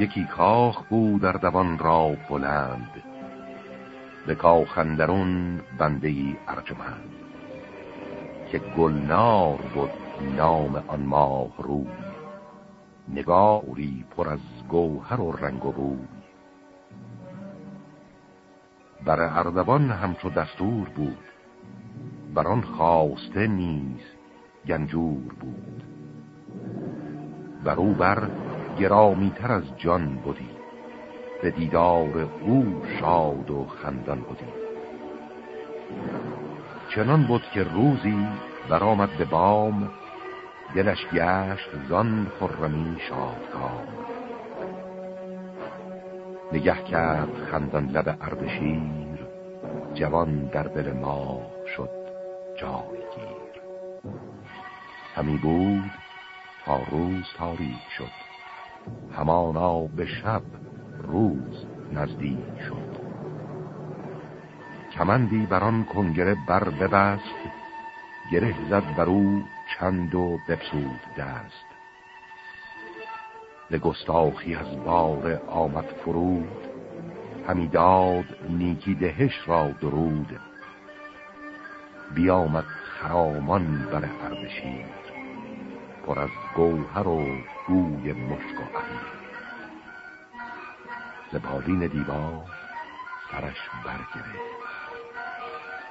یکی کاخ بود در دوان را بلند به کاخندرون بنده ای ارجمند. که گلنار بود نام آن ماه روی نگاری پر از گوهر و رنگ و روی. بر اردوان همچو دستور بود بر آن خواسته نیز گنجور بود. بر او بر گرامی تر از جان بودی به دیدار او شاد و خندان بودی چنان بود که روزی برآمد به بام دلش گشت زان خرمی شادکام. نگه کرد خندان لب اردشیر جوان در دل ما شد جایگیر. همی بود تا روز تاریک شد. همانا به شب روز نزدیک شد. کمندی بران کنگره بر ببست گره زد بر او چند و بپسود دست. به گستاخی از بار آمد فرود همی داد نیکی دهش را درود. بیامد خرامان بر اردشیر پر از گوهر و گوی مشک و امیر ز بالین دیوار سرش برگرفت.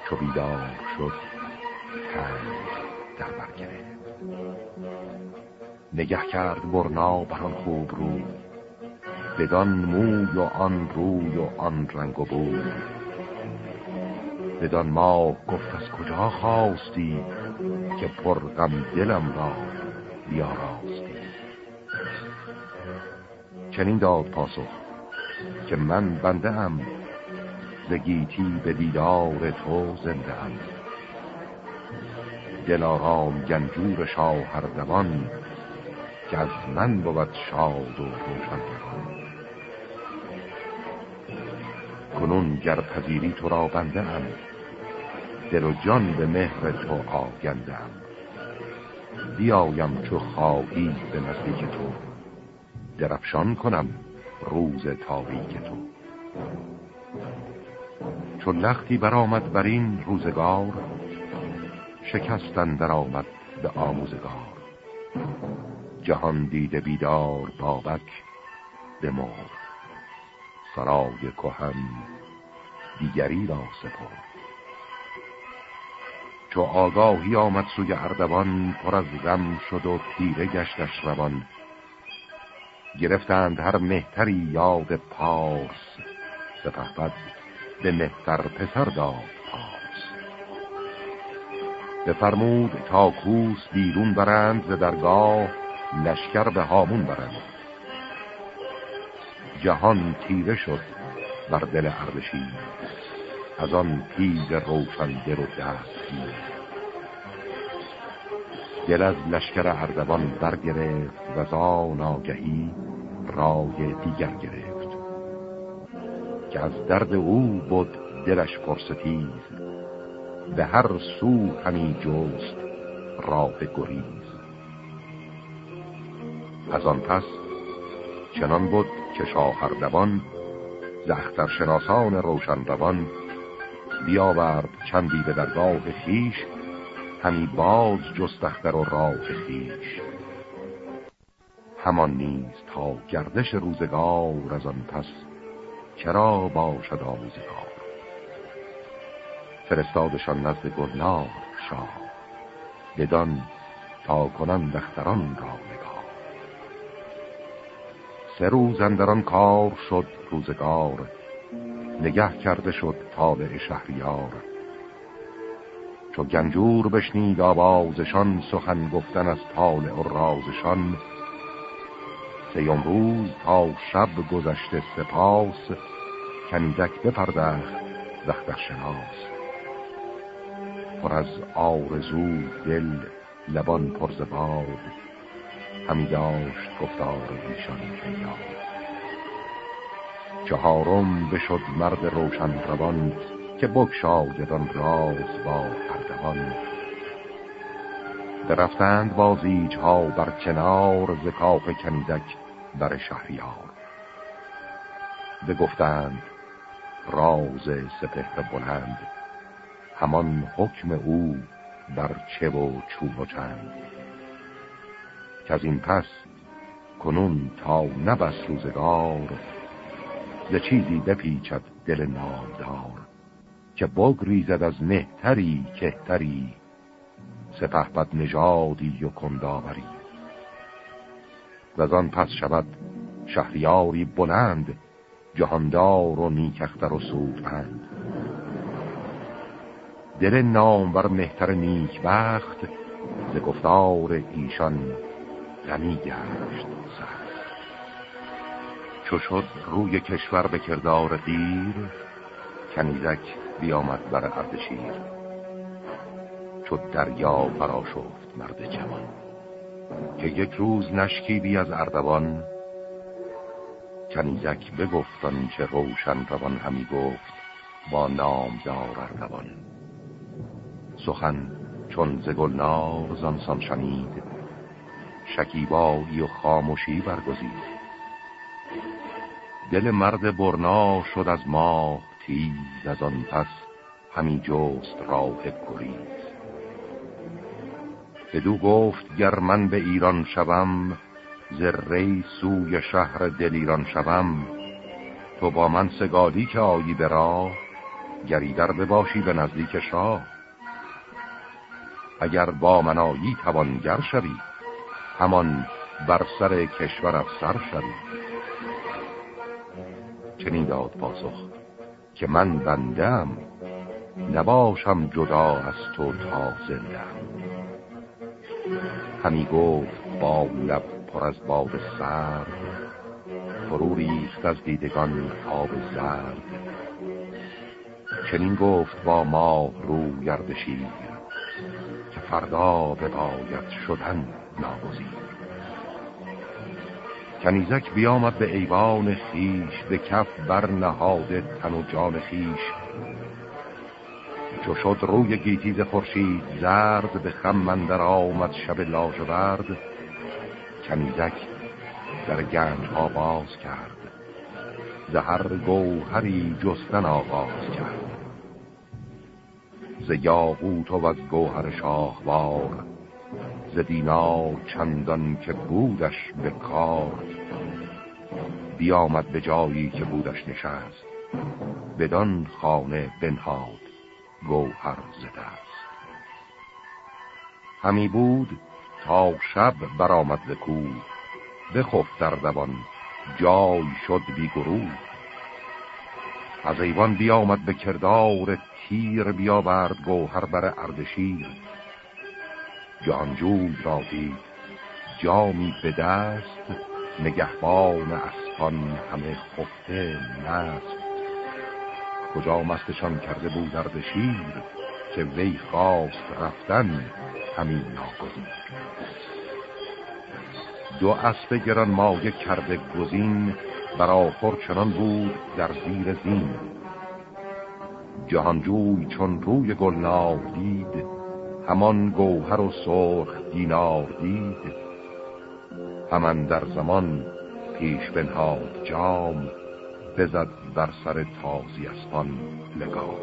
چو بیدار شد تنگ در برگرفت. نگه کرد برنا بران خوب رو. بدان موی و آن روی و آن رنگ و بود بدان ماه گفت از کجا خواستی که پرغم دلم را بیاراستی چنین داد پاسخ که من بنده ام زگیتی به دیدار تو زنده ام. دلارام گنجور شاهردوان که از من بود شاد و روشن کنون گر پذیری تو را بنده ام دل و جان به مهر تو آگنده ام. بیایم چو خواهی به نزدیک تو. درفشان کنم روز تاریک تو. چون لختی برآمد بر این روزگار شکستن در آمد به آموزگار. جهان دیده بیدار بابک بمرد سرای کهن دیگری را سپرد. چو آگاهی آمد سوی اردوان پر از غم شد و تیره گشتش روان. گرفتند هر مهتری یاد پارس. سپهبد به مهتر پسر داد پارس. بفرمود تا کوس بیرون برند ز درگاه لشکر به هامون برند. جهان تیره شد بر دل اردشیر از آن تیز روشن و دست دل از لشکر اردوان برگرفت و زان آگهی رای دیگر گرفت. که از درد او بود دلش پرستیز به هر سو همی جست راه گریز. از آن پس چنان بود که شاهردوان زختر شناسان روشن روان بیاورد چندی به درگاه خیش همی باز جستختر و راه خیش همان نیز تا گردش روزگار از آن پس چرا باشد آموزگار. فرستادشان نزد گلنار شاه بدان تا کنن دختران را نگاه سه روز اندران کار شد روزگار نگه کرده شد طالع شهریار. چو گنجور بشنید آوازشان سخن گفتن از طالع و رازشان. سیم روز تا شب گذشته سپاس کنیزک بپردخت زختر شناس پر از آرزو دل لبان پرز باد همی داشت گفتار ایشان پیاد چهارم بشد مرد روشن روان که بگشایدان راز با اردوان درفتند بازیج ها بر کنار ز کاخ کنیزک بر شهریار. بگفتند راز سپهر بلند همان حکم او بر چه و چون و چند. که از این پس کنون تا نبس روزگار ز چیزی بپیچد دل نامدار. که بگریزد از مهتری کهتری. سپه بد نژادی و کنداوری. و آن پس شود شهریاری بلند جهاندار و نیکختر و سودمند دل نامور مهتر نیک بخت ز گفتار ایشان غمی گشت سخت. چو شد روی کشور به کردار دیر کنیزک بیامد بر اردشیر چو دریا فرا شفت مرد جوان. که یک روز نشکی بی از اردوان کنیزک بگفتن چه روشن روان همی گفت با نامدار اردوان. سخن چون ز گلنار شنید شکیبایی و خاموشی برگزید. دل مرد برنا شد از ماه تیز از آن پس همی جست راه گریز. بدو گفت گر من به ایران شوم ری سوی شهر دل ایران شوم تو با من سگالی که آیی به راه گریدر بباشی به نزدیک شاه. اگر با من آیی توانگر شوی همان بر سر کشور افسر شوی. چنین داد پاسخ. که من بندم نباشم جدا از تو تا زندم همی گفت با لب پر از باد سرد فرو ریخت از دیدگان آب زرد. چنین گفت با ماه رو گردشیر که فردا به باید شدن ناگزیر. کنیزک بیامد به ایوان خیش به کف بر نهاده تن و جان خیش چو شد روی گیتیز خورشید زرد به خم مندر آمد شب لاژورد کنیزک در گنج باز کرد زهر گوهری جستن آغاز کرد. ز یاقوت و از گوهر شاهوار ز دینار چندان که بودش به کار. بیامد به جایی که بودش نشست بدان خانه بنهاد گوهر زده است همی بود تا شب برآمد ز کوه بخفت در دوان جای شد بی گروه. از ایوان بیامد به کردار تیر بیاورد گوهر بر اردشیر. جانجوی را دید. جامی به دست نگهبان اسپان همه خفته نست. کجا مستشان کرده بود اردشیر که وی خواست رفتن همین ناگزیر. دو اسب گران مایه کرده گزین بر آخر چنان بود در زیر زین. جهانجوی چون روی گلنار دید همان گوهر و سرخ دینار دید. همان در زمان پیش بنهاد جام بزد بر سر تازی اسپان لگام.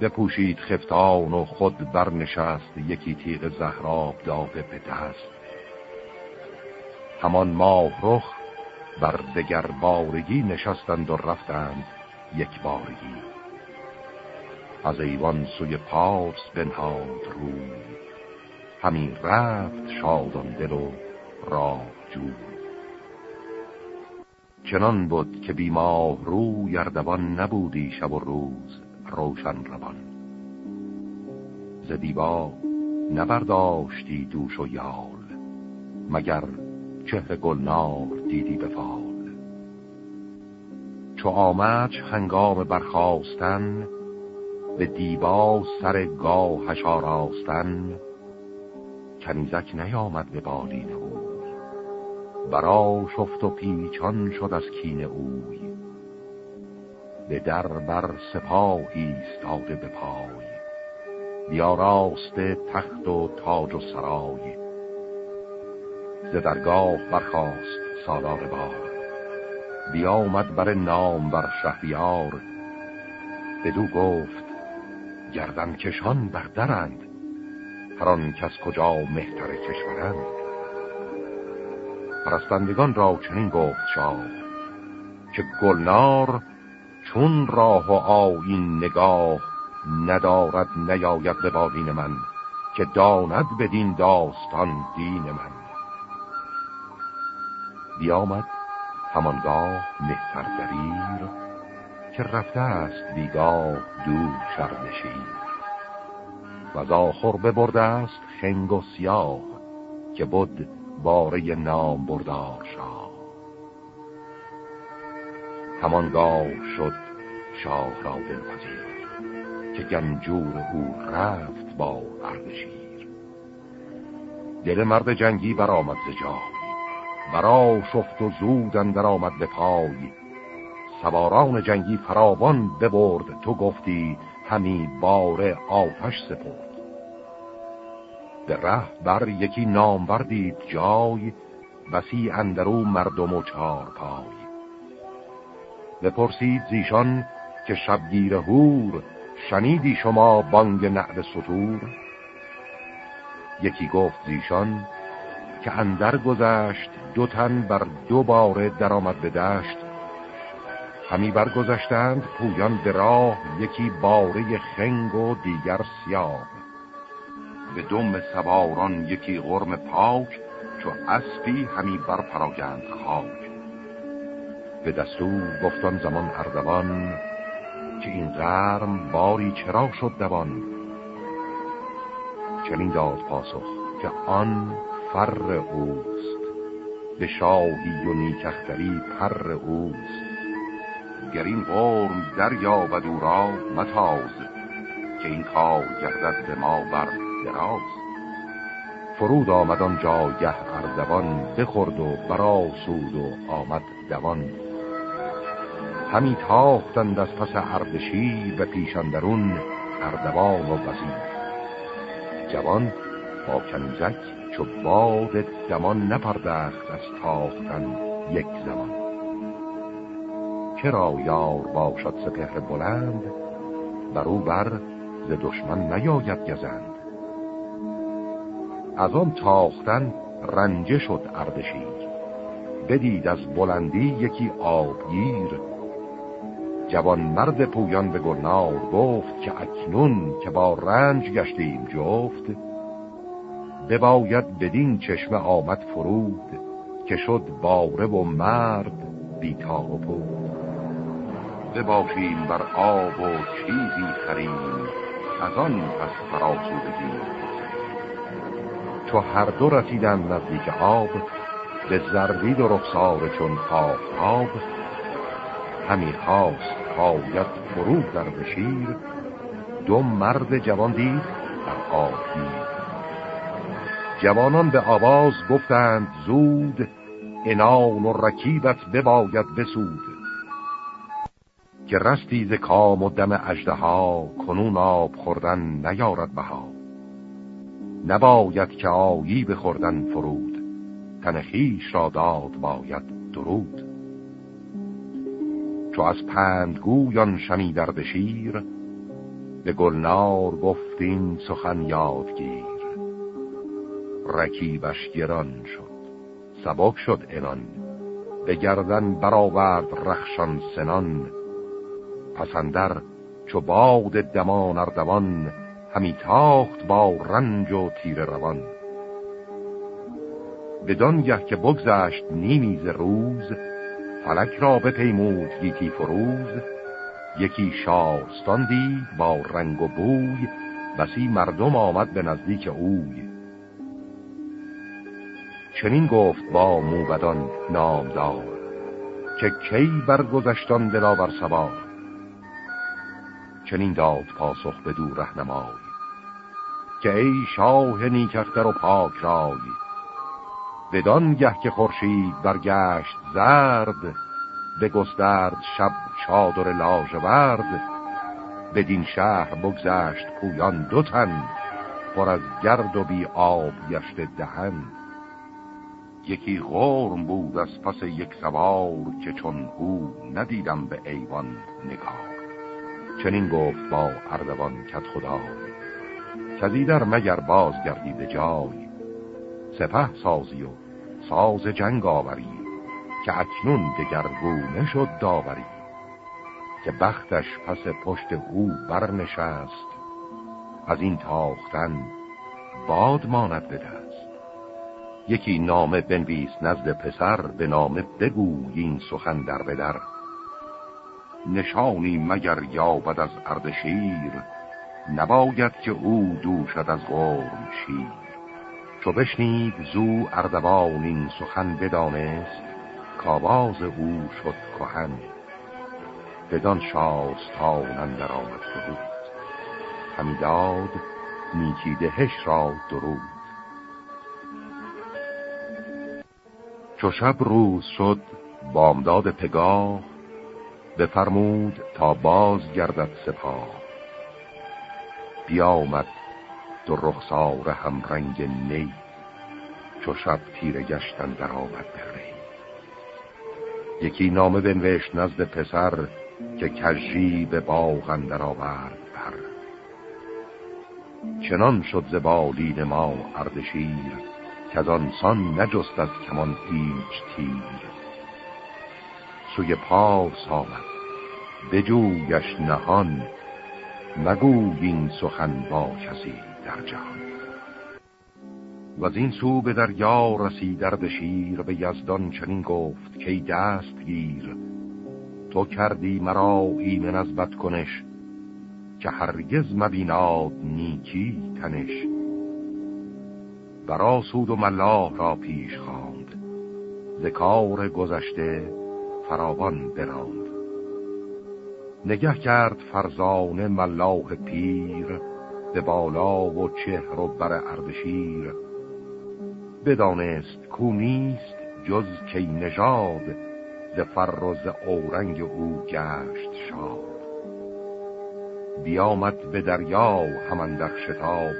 بپوشید خفتان و خود برنشست یکی تیغ زهراب داده به دست همان ماه رخ بر دگر بارگی نشستند و رفتند یک بارگی. از ایوان سوی پارس بنهاد روی. همین رفت شادان دل و راه جو چنان بود که بیماه رو یردبان نبودی شب و روز روشن روان. ز دیبا نبرداشتی دوش و یال مگر چهر گلنار دیدی به فال. چو آمد هنگام برخواستن به دیبا سر گاهش آراستن کنیزک نیامد به بالین او برا شفت و پیچان شد از کین اوی. به در بر سپاهی استاده به پای. بیاراسته تخت و تاج و سرای. ز درگاه برخاست سالار بار. بیامد بر نام بر شهریار. بدو گفت گردن کشان بردرند هران کس کجا مهتر کشورند. پرستندگان را چنین گفت شاه که گلنار چون راه و آین نگاه ندارد نیاید به بالین من که داند بدین داستان دین من. بیامد همانگاه مهتر دریر که رفته است بیگاه دو شرنشیر و آخر ببرده است خنگ و سیاه که بود باره نام بردار شاه. همانگاه شد شاه را دلپذیر که گنجور او رفت با اردشیر. دل مرد جنگی برآمد ز جای. برا شفت و زود در آمد به پای. سواران جنگی فراوان ببرد. تو گفتی همی بار آتش سپرد. به ره بر یکی نامور دید جای بسی اندرو مردم و چار پای. بپرسید زیشان که شبگیر هور شنیدی شما بانگ نعد سطور یکی گفت زیشان که اندر گذشت دو تن بر دو باره درآمد به دشت. همی برگذشتند پویان به راه یکی باره خنگ و دیگر سیاه. به دم سواران یکی غرم پاک چو اسبی همی بر پراگند خاک. به دستور گفتان زمان اردوان که این غرم باری چرا شد دوان. چنین داد پاسخ که آن فر اوست. به شاهی و نیکختری پر اوست. گر این در یابد او را متاز که این کار گردد به ما بر دراز. فرود آمد آن جایه اردوان بخورد و برا سود و آمد دوان. همی تاختند از پس اردشی و پیشندرون اردوان و وزیر. جوان با کنیزک چو باد دمان نپردخت از تاختن یک زمان. کرا یار باشد سپهر بلند؟ برو بر ز دشمن نیاید گزند. از آن تاختن رنجه شد اردشیر. بدید از بلندی یکی آبگیر. جوان مرد پویان به گرنار گفت که اکنون که با رنج گشتیم جفت بباید بدین چشمه آمد فرود که شد باره و مرد بیتار و پود. بباشیم بر آب و چیزی خریم از آن پس فراسودگی. چو هر دو رسیدن نزدیک آب به زردید و رخسار چون آفتاب همی خواست خواهد فرود در بشیر. دو مرد جوان دید در آب جوانان به آواز گفتند زود انان و رکیبت بباید بسود. که رستی ز کام و دم ها کنون آب خوردن نیارد بها. نباید که آیی بخوردن فرود تن خیش را داد باید درود. چو از پندگویان شنیدر شیر به گلنار گفتین سخن یادگیر. رکیبش گران شد سبک شد انان به گردن برآورد رخشان سنان. پسندر چو باد دمان اردوان همی تاخت با رنج و تیر روان. بدان گه که بگذشت نیمیز روز فلک را بپیمود گیتی فروز. یکی شارستان دید با رنگ و بوی بسی مردم آمد به نزدیک اوی. چنین گفت با موبدان نامدار که کی برگذشتان دلاور سوار؟ چنین داد پاسخ به دور رهنمای که ای شاه نیکختر و پاک رای. بدان گه که خورشید برگشت زرد به گسترد شب چادر لاژورد بدین شهر بگذشت پویان دو تن پر از گرد و بی آب گشت دهن. یکی غرم بود از پس یک سوار که چون او ندیدم به ایوان نگاه. چنین گفت با اردوان کت خدا کزی در مگر باز گردی به جای؟ سپه سازی و ساز جنگ آوری که اکنون دگرگونه شد داوری. که بختش پس پشت او برنشست از این تاختن باد ماند به یکی نامه بنویس نزد پسر به نامه بگو این سخن در بدر نشانی مگر یابد از اردشیر نباید که او دوشد از غرم شیر. چو بشنید زو اردوان این سخن بدانست کاواز او شد کهن. بدان شاستان اندر آمد فرود. همی داد نیکی دهش را درود. چو شب روز شد بامداد پگاه بفرمود تا باز گردد سپاه. بیامد دو رخسار همرنگ نی چو شب تیره گشتن در آمد بره یکی نامه بنوشت نزد پسر که کجی به باغ اندر آورد پر چنان شد ز ما اردشیر که از آن سان نجست از کمان هیچ تیر. سوی پاس آمد. بجویش نهان مگو این سخن با کسی در جهان. و از این سو به دریا رسید دردشیر به یزدان چنین گفت که دست گیر تو کردی مرا ایمن از بد کنش که هرگز مبیناد نیکی تنش. برا سود و ملاح را پیش خواند ذکار گذشته فراوان براند. نگه کرد فرزانه ملاح پیر به بالا و چهر و بر اردشیر. بدانست کو نیست جز کی نژاد ز فر و ز اورنگ او گشت شاد. بیامد به دریا همندر شتاب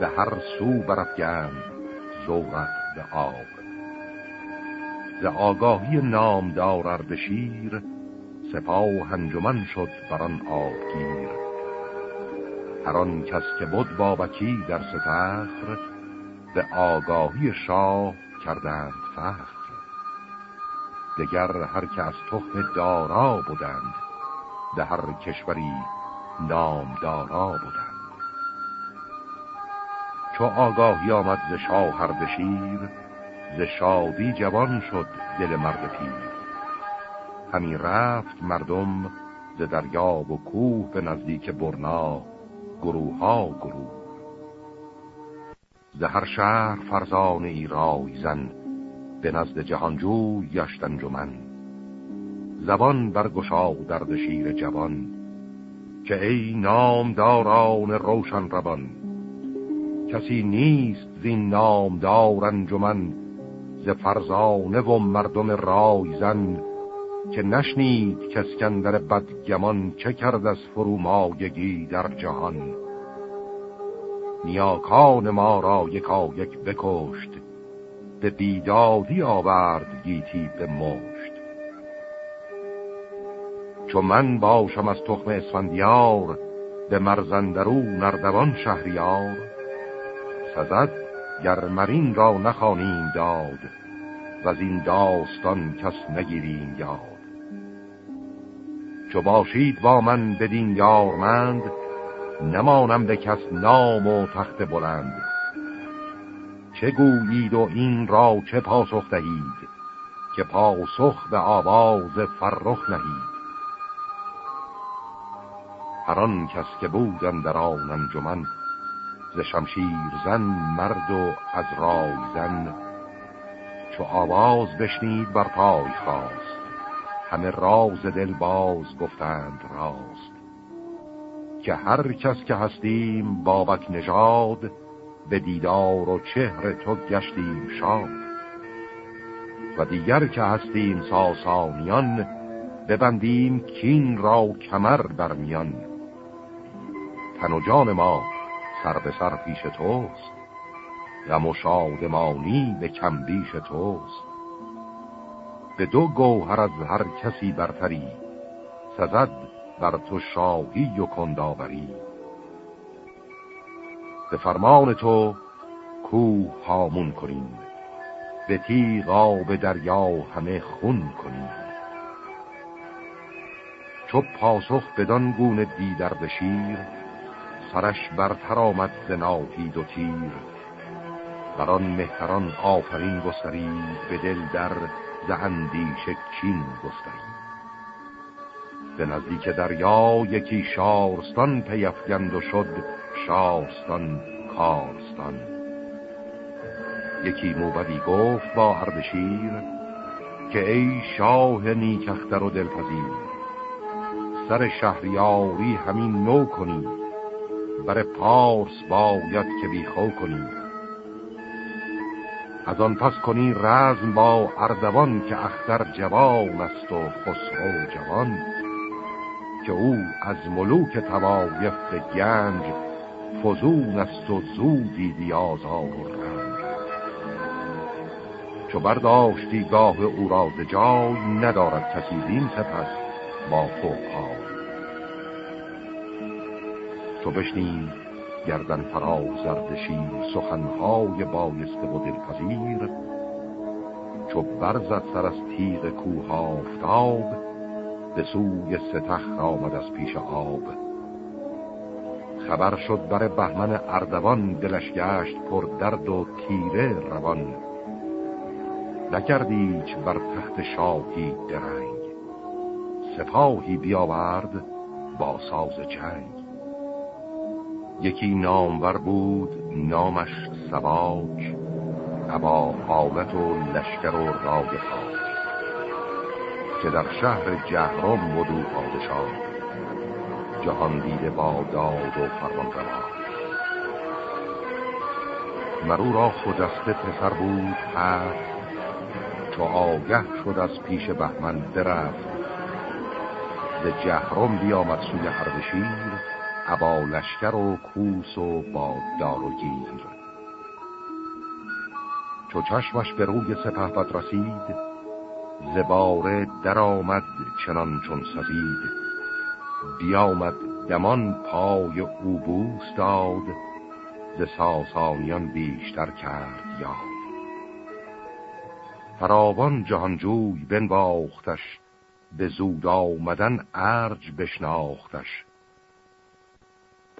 به هر سو برفگند زورت به آب. ز آگاهی نامدار اردشیر سپاه هنجمن شد بران آبگیر. هر آن کس که بود بابکی در ستخر به آگاهی شاه کردند فخر. دگر هر که از تخم دارا بودند به هر کشوری نامدارا بودند. چو آگاهی آمد ز شاه هر دشیر ز شادی جوان شد دل مرد پیر. همی رفت مردم ز دریا و کوه به نزدیک برنا گروه ها گروه. ز هر شهر فرزان ای رای زن به نزد جهانجوی گشت انجمن. زبان برگشا درد شیر جوان که ای نامداران روشن روان. کسی نیست زین نامدار انجمن ز فرزانه و مردم رای زن که نشنید کسکندر بدگمان چه کرد از فرومایگی در جهان. نیاکان ما را یکا یک بکشت به بیدادی آورد گیتی به مشت. چو من باشم از تخم اسفندیار به مرزندرو نردوان شهریار. سزد گر مرین را نخوانیم داد و از این داستان کس نگیریم یاد. چو باشید با من بدین یارمند نمانم به کس نام و تخت بلند. چه گویید و این را چه پاسخ دهید که پاسخ به آواز فرخ نهید؟ هر کس که بودن در آن انجمن ز شمشیر زن مرد و از رای زن چو آواز بشنید بر پای خواست همه راز دل باز گفتند راست. که هر کس که هستیم بابک نژاد به دیدار و چهر تو گشتیم شاد. و دیگر که هستیم ساسانیان ببندیم کین را کمر برمیان تن و جان ما سر به سر پیش توست غم و شادمانی به کمبیش توست. به دو گوهر از هر کسی برتری سزد بر تو شاهی و کنداوری به فرمان تو کوه هامون کنیم به تیغ آب دریا همه خون کنیم. چو پاسخ بدان گونه دیدر به شیر سرش برتر آمد ز و تیر. بران مهتران آفرین گسترید به دل در زهندیش کین گسترید به نزدیک دریا یکی شارستان پیفگند و شد شارستان کارستان. یکی موبدی گفت با اردشیر که ای شاه نیکختر و دلپذیر سر شهریاری همین نو کنی بر پارس باید که بیخو کنی. از آن پس کنی رزم با اردوان که اختر جوان است و خسرو جوان که او از ملوک توایف گنج فزون است و زودی دیازار و رنج. چو برداشتی گاه او را جای ندارد کسی زین سپس با تو پای چو بشنید گردن فراز زردشیر سخنهای بایسته و دلپذیر. چو برزد سر از تیغ کوه آفتاب به سوی ستخ آمد از پیش آب. خبر شد بر بهمن اردوان دلش گشت پر درد و تیره روان. نکردیچ بر تخت شاهی درنگ. سپاهی بیاورد با ساز چنگ. یکی نامور بود نامش سباک ابا حالت و لشکر و رای خاک. که در شهر جهرم بدو پادشاه جهان دیده با داد و فرمان روا مرو را خودسته پسر بود هست چو آگه شد از پیش بهمن درفت ز جهرم بیامد سوی اردشیر ابا لشکر و کوس و باددار و گیر چو چشمش به روی سپه رسید زباره در آمد چنان چون سزید. بیامد دمان پای او بوس داد ز ساسانیان بیشتر کرد یاد. فراوان جهانجوی بنواختش به زود آمدن ارج بشناختش.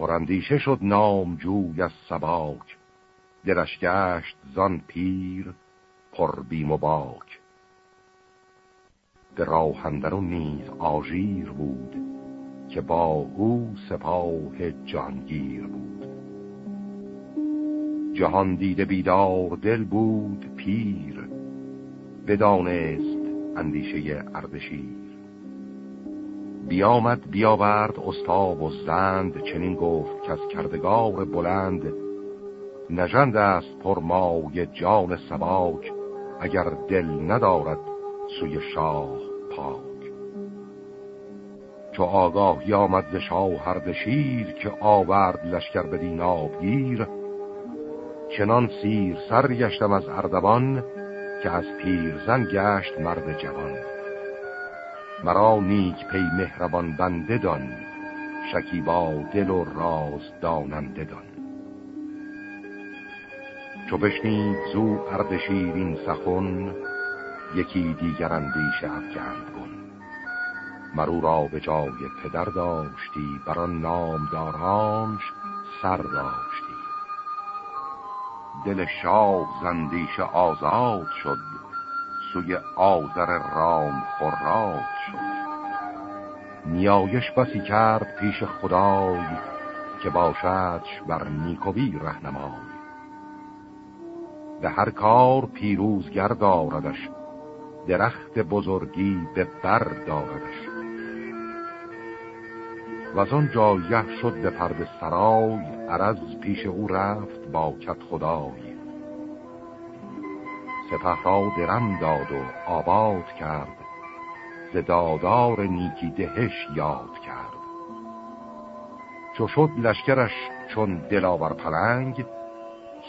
پراندیشه شد نام جوی از سباک. دلش گشت زان پیر پر بیم و باک راهندرون نیز آژیر بود که با او سپاه جانگیر بود. جهان دیده بیدار دل بود پیر بدانست اندیشه اردشیر. بیامد بیاورد استاب و زند چنین گفت که از کردگار بلند نژند است پرمای جان سباک اگر دل ندارد سوی شاه پاک. چو آگاهی آمد ز شاه هردشیر که آورد لشکر بدین آبگیر چنان سیر سر گشتم از اردوان که از پیرزن گشت مرد جوان. مرا نیک پی مهربان بنده دان با دل و راز داننده دان. چو بشنید زو اردشیر این سخن یکی دیگر اندیشه افگند کن مرو را به جای پدر داشتی بران نامدارانش سر داشتی. دل شاه زندیش آزاد شد سوی آذر رام خراد شد. نیایش بسی کرد پیش خدای که باشدش بر نیکوی رهنمای. به هر کار پیروزگر داردش درخت بزرگی به بر داردش. و از آن جایه شد به پرد سرای عرض پیش او رفت با کت خدای. سپه را درم داد و آباد کرد ز دادار نیکی دهش یاد کرد. چو شد لشکرش چون دلاور پلنگ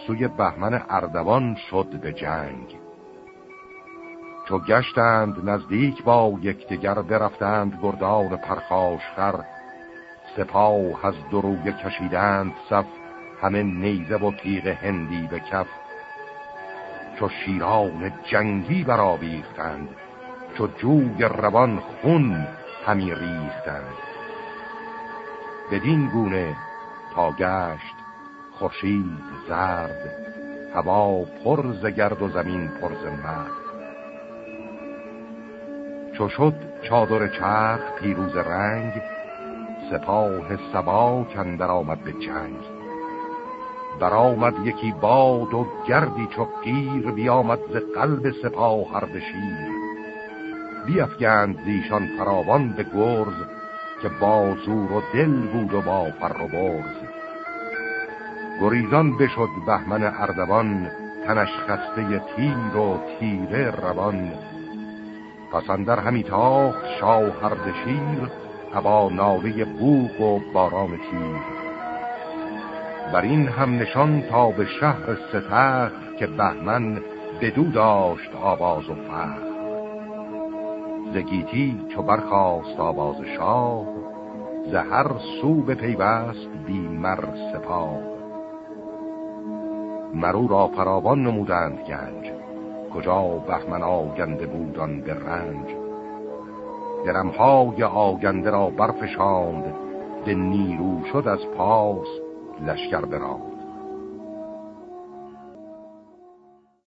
سوی بهمن اردوان شد به جنگ. چو گشتند نزدیک با یکدیگر برفتند گردان پرخاشخر سپاه از دروی کشیدند صف همه نیزه و تیغ هندی به کف. چو شیران جنگی برآویختند چو جوی روان خون همی ریختند. بدین گونه تا گشت خورشید زرد هوا پر ز گرد و زمین پر ز مرد. چو شد چادر چرخ پیروز رنگ سپاه سبا کندر آمد به جنگ. برآمد یکی باد و گردی چو قیر بیامد ز قلب سپاه هر بشیر بیافگند زیشان فراوان به گرز که با زور و دل بود و با فر و برز. گریزان بشد بهمن اردوان تنش خسته تیر و تیره روان. پسندر همی تاخت شاه هردشیر هوا ناوه بوق و باران تیر. بر این هم نشان تا به شهر ستخ که بهمن بدو داشت آواز و فخ زگیتی چو برخواست آواز شاه زهر سو به پیوست بی مر سپاه. مرو را فراوان نمودند گنج کجا بهمن آگنده بودان به رنج. درمهای آگنده را برفشاند به نیرو شد از پاس لشکر براند